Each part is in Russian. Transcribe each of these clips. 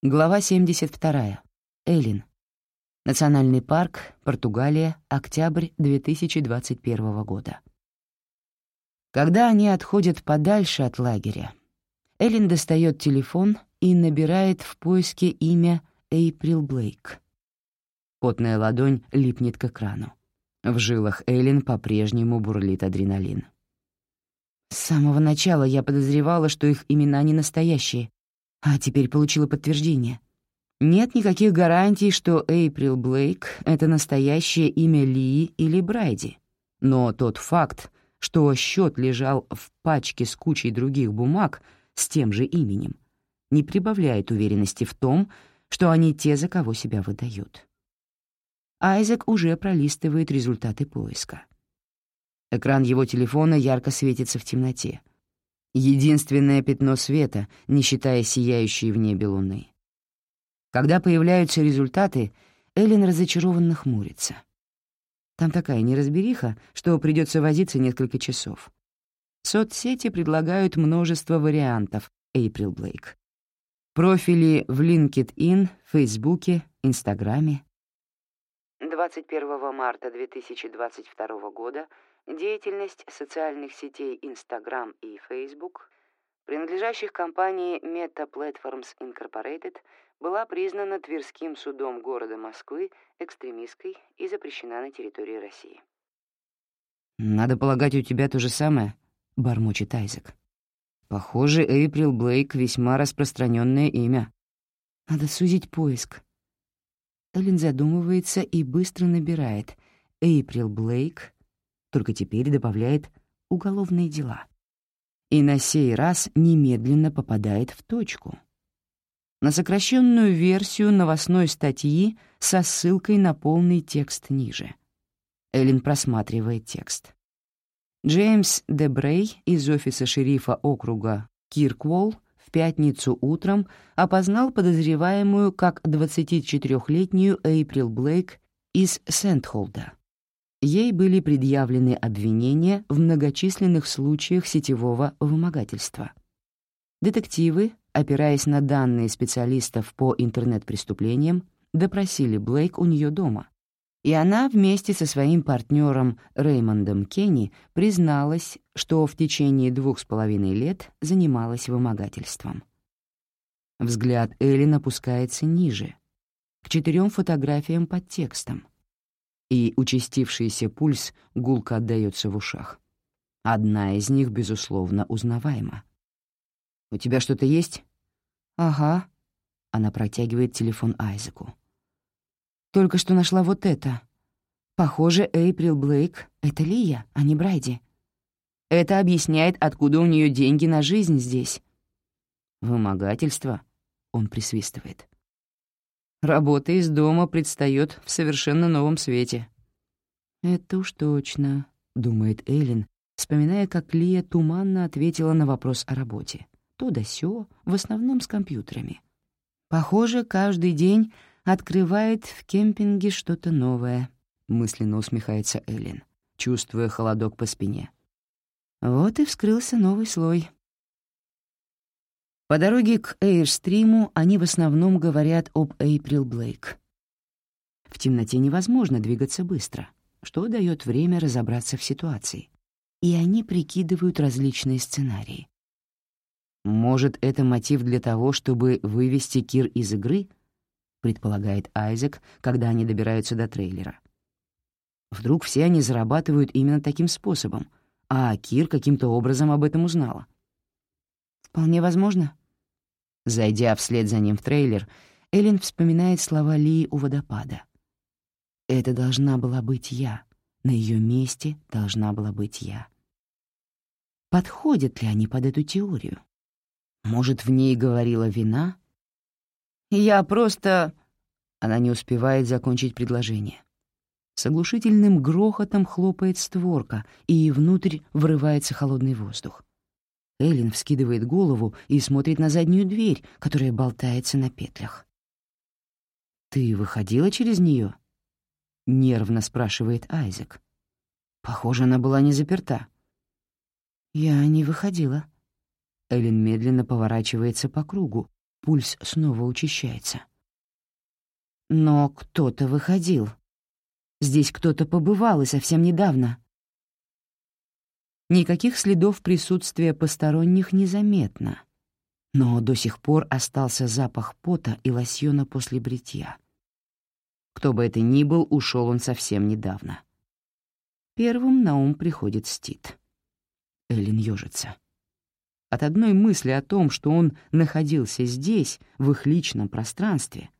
Глава 72. Элин. Национальный парк, Португалия, октябрь 2021 года. Когда они отходят подальше от лагеря, Элин достает телефон и набирает в поиске имя Эйприл Блейк. Потная ладонь липнет к экрану. В жилах Элин по-прежнему бурлит адреналин. С самого начала я подозревала, что их имена не настоящие, а теперь получила подтверждение. Нет никаких гарантий, что Эйприл Блейк — это настоящее имя Ли или Брайди. Но тот факт, что счет лежал в пачке с кучей других бумаг с тем же именем, не прибавляет уверенности в том, что они те, за кого себя выдают. Айзек уже пролистывает результаты поиска. Экран его телефона ярко светится в темноте. Единственное пятно света, не считая сияющей в небе луны. Когда появляются результаты, Эллен разочарованно хмурится. Там такая неразбериха, что придется возиться несколько часов. Соцсети предлагают множество вариантов Эйприл Блейк. Профили в LinkedIn, Фейсбуке, Инстаграме. 21 марта 2022 года Деятельность социальных сетей Instagram и Facebook, принадлежащих компании Meta Platforms Incorporated, была признана Тверским судом города Москвы экстремистской и запрещена на территории России. «Надо полагать, у тебя то же самое», — бормочет Айзек. «Похоже, Эйприл Блейк — весьма распространенное имя. Надо сузить поиск». Эллен задумывается и быстро набирает «Эйприл Блейк», только теперь добавляет «уголовные дела». И на сей раз немедленно попадает в точку. На сокращенную версию новостной статьи со ссылкой на полный текст ниже. Эллен просматривает текст. Джеймс Дебрей из офиса шерифа округа Киркволл в пятницу утром опознал подозреваемую как 24-летнюю Эйприл Блейк из Сент-Холда. Ей были предъявлены обвинения в многочисленных случаях сетевого вымогательства. Детективы, опираясь на данные специалистов по интернет-преступлениям, допросили Блейк у нее дома, и она вместе со своим партнером Реймондом Кенни призналась, что в течение двух с половиной лет занималась вымогательством. Взгляд Эллен опускается ниже, к четырем фотографиям под текстом — и участившийся пульс гулко отдаётся в ушах. Одна из них, безусловно, узнаваема. «У тебя что-то есть?» «Ага». Она протягивает телефон Айзеку. «Только что нашла вот это. Похоже, Эйприл Блейк — это Лия, а не Брайди. Это объясняет, откуда у нее деньги на жизнь здесь». «Вымогательство?» — он присвистывает. Работа из дома предстает в совершенно новом свете. «Это уж точно», — думает Эллен, вспоминая, как Лия туманно ответила на вопрос о работе. То да сё, в основном с компьютерами. «Похоже, каждый день открывает в кемпинге что-то новое», — мысленно усмехается Эллен, чувствуя холодок по спине. Вот и вскрылся новый слой. По дороге к Эйрстриму они в основном говорят об Эйприл Блейк. В темноте невозможно двигаться быстро, что дает время разобраться в ситуации. И они прикидывают различные сценарии. «Может, это мотив для того, чтобы вывести Кир из игры?» — предполагает Айзек, когда они добираются до трейлера. Вдруг все они зарабатывают именно таким способом, а Кир каким-то образом об этом узнала. «Вполне возможно», Зайдя вслед за ним в трейлер, Эллен вспоминает слова Ли у водопада. «Это должна была быть я. На ее месте должна была быть я». Подходят ли они под эту теорию? Может, в ней говорила вина? «Я просто...» Она не успевает закончить предложение. С оглушительным грохотом хлопает створка, и внутрь врывается холодный воздух. Эллен вскидывает голову и смотрит на заднюю дверь, которая болтается на петлях. «Ты выходила через нее? нервно спрашивает Айзек. Похоже, она была не заперта. «Я не выходила». Эллен медленно поворачивается по кругу, Пульс снова учащается. Но кто-то выходил. Здесь кто-то побывал и совсем недавно. Никаких следов присутствия посторонних незаметно, но до сих пор остался запах пота и лосьона после бритья. Кто бы это ни был, ушел он совсем недавно. Первым на ум приходит Стит. Эллен ёжится. От одной мысли о том, что он находился здесь, в их личном пространстве,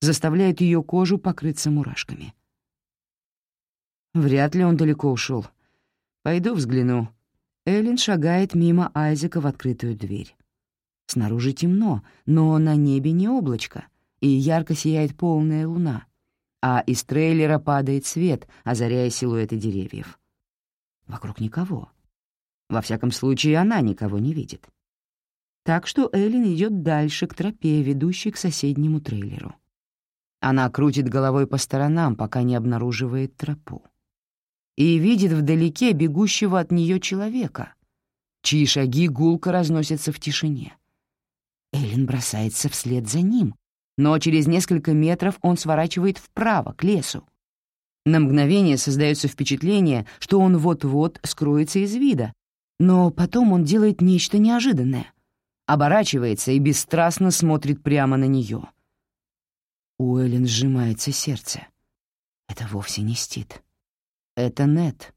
заставляет ее кожу покрыться мурашками. Вряд ли он далеко ушел. Пойду взгляну. Эллен шагает мимо Айзека в открытую дверь. Снаружи темно, но на небе не облачко, и ярко сияет полная луна, а из трейлера падает свет, озаряя силуэты деревьев. Вокруг никого. Во всяком случае, она никого не видит. Так что Эллен идет дальше к тропе, ведущей к соседнему трейлеру. Она крутит головой по сторонам, пока не обнаруживает тропу. И видит вдалеке бегущего от нее человека, чьи шаги гулко разносятся в тишине. Эллен бросается вслед за ним, но через несколько метров он сворачивает вправо, к лесу. На мгновение создается впечатление, что он вот-вот скроется из вида, но потом он делает нечто неожиданное. Оборачивается и бесстрастно смотрит прямо на нее. У Эллен сжимается сердце. Это вовсе не Стит. Это Нет.